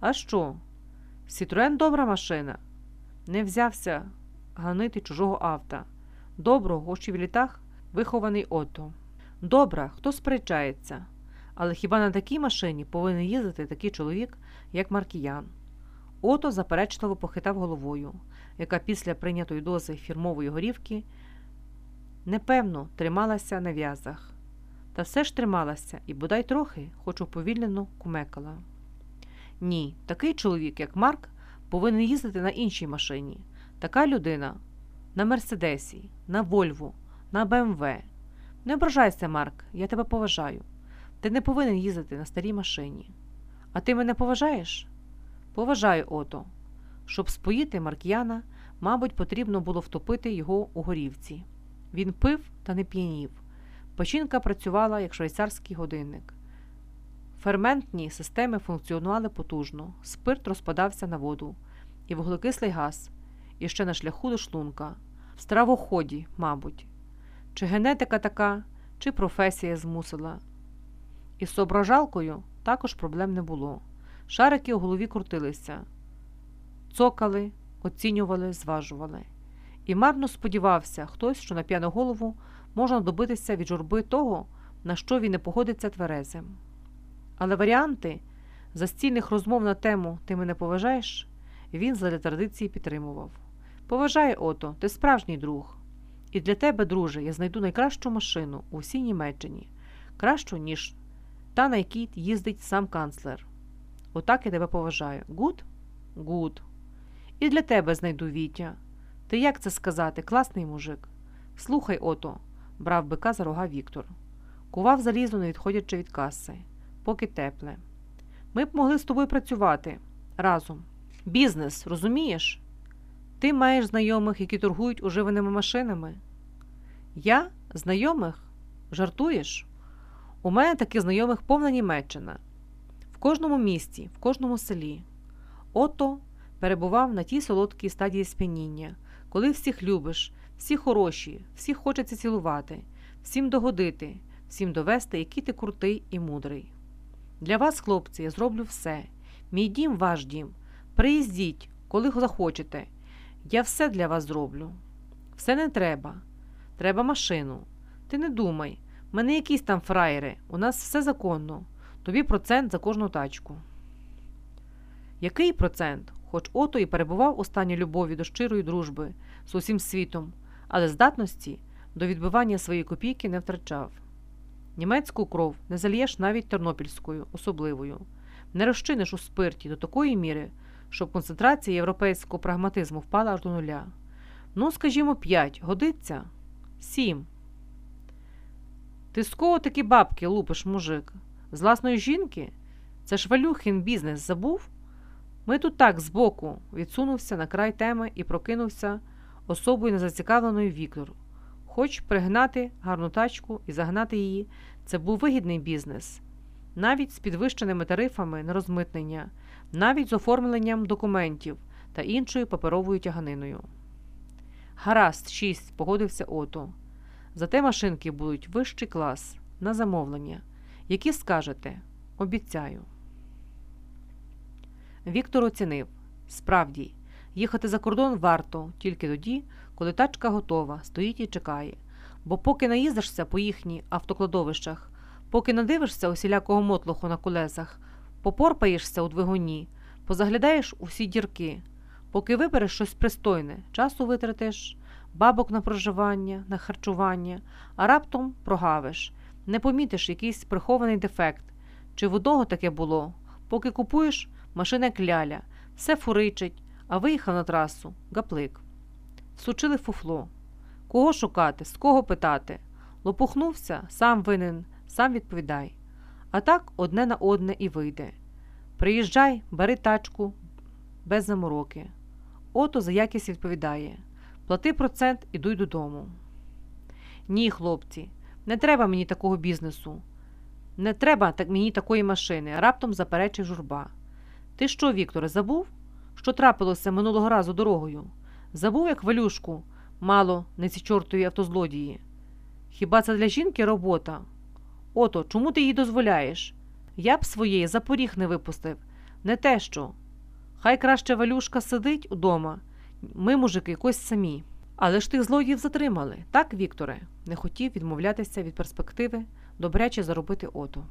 А що? Сітруен добра машина. Не взявся ганити чужого авто. Доброго, хоч і в літах, вихований ото. Добра, хто сперечається. Але хіба на такій машині повинен їздити такий чоловік, як Маркіян? Ото заперечливо похитав головою, яка після прийнятої дози фірмової горівки непевно трималася на в'язах. Та все ж трималася і бодай трохи, хоч уповільнено кумекала. Ні, такий чоловік, як Марк, повинен їздити на іншій машині. Така людина на Мерседесі, на Вольву, на БМВ. Не ображайся, Марк, я тебе поважаю. Ти не повинен їздити на старій машині. А ти мене поважаєш? Поважаю, ото. Щоб споїти Марк'яна, мабуть, потрібно було втопити його у горівці. Він пив та не п'янів. Печінка працювала як швейцарський годинник. Ферментні системи функціонували потужно, спирт розпадався на воду, і вуглекислий газ, і ще на шляху до шлунка, в стравоході, мабуть. Чи генетика така, чи професія змусила. Із соображалкою також проблем не було. Шарики у голові крутилися, цокали, оцінювали, зважували. І марно сподівався хтось, що на п'яну голову можна добитися від журби того, на що він не погодиться тверезим. Але варіанти застільних розмов на тему Ти мене поважаєш він задля традиції підтримував. Поважай, ото, ти справжній друг. І для тебе, друже, я знайду найкращу машину у всій Німеччині, кращу, ніж та, на якій їздить сам канцлер. Отак я тебе поважаю. Гуд? Гуд. І для тебе знайду Вітя. Ти як це сказати, класний мужик? Слухай, ото, брав бика за рога Віктор. Кував залізо, не відходячи від каси, поки тепле. Ми б могли з тобою працювати разом. Бізнес, розумієш? Ти маєш знайомих, які торгують уживаними машинами? Я знайомих? Жартуєш? У мене таких знайомих повна Німеччина. В кожному місті, в кожному селі. Ото перебував на тій солодкій стадії сп'яніння, коли всіх любиш, всі хороші, всіх хочеться цілувати, всім догодити, всім довести, який ти крутий і мудрий. Для вас, хлопці, я зроблю все. Мій дім ваш дім. Приїздіть, коли захочете. Я все для вас зроблю. Все не треба. Треба машину. Ти не думай, мене якісь там фраєри, у нас все законно. Тобі процент за кожну тачку. Який процент? Хоч ото і перебував у стані любові до щирої дружби з усім світом, але здатності до відбивання своєї копійки не втрачав. Німецьку кров не зальєш навіть тернопільською, особливою, не розчиниш у спирті до такої міри, щоб концентрація європейського прагматизму впала аж до нуля. Ну, скажімо, п'ять, годиться? Сім. Ти з кого такі бабки лупиш, мужик? З власної жінки? Це ж Валюхін бізнес забув? Ми тут так збоку відсунувся на край теми і прокинувся особою незацікавленою Віктор. Хоч пригнати гарну тачку і загнати її, це був вигідний бізнес, навіть з підвищеними тарифами на розмитнення, навіть з оформленням документів та іншою паперовою тяганиною. Гаразд, шість, погодився ото. Зате машинки будуть вищий клас на замовлення. Які скажете? Обіцяю. Віктор оцінив справді, їхати за кордон варто тільки тоді, коли тачка готова, стоїть і чекає. Бо поки наїздишся по їхніх автокладовищах, поки надивишся усілякого мотлоху на колесах, попорпаєшся у двигуні, позаглядаєш усі дірки, поки вибереш щось пристойне, часу витратиш, бабок на проживання, на харчування, а раптом прогавиш, не помітиш якийсь прихований дефект, чи в одного таке було, поки купуєш машина кляля, все фуричить, а виїхав на трасу гаплик. Сучили фуфло. Кого шукати, з кого питати? Лопухнувся, сам винен, сам відповідай. А так одне на одне і вийде. Приїжджай, бери тачку без замороки. Ото за якість відповідає. Плати процент і дуй додому. Ні, хлопці, не треба мені такого бізнесу. Не треба так мені такої машини, раптом заперечив журба. Ти що, Вікторе, забув? Що трапилося минулого разу дорогою? Забув, як валюшку, мало не ці чортові автозлодії. Хіба це для жінки робота? Ото, чому ти їй дозволяєш? Я б своєї за поріг не випустив. Не те що. Хай краще Валюшка сидить удома, ми, мужики, якось самі. Але ж тих злодіїв затримали, так, Вікторе? Не хотів відмовлятися від перспективи добряче заробити ото.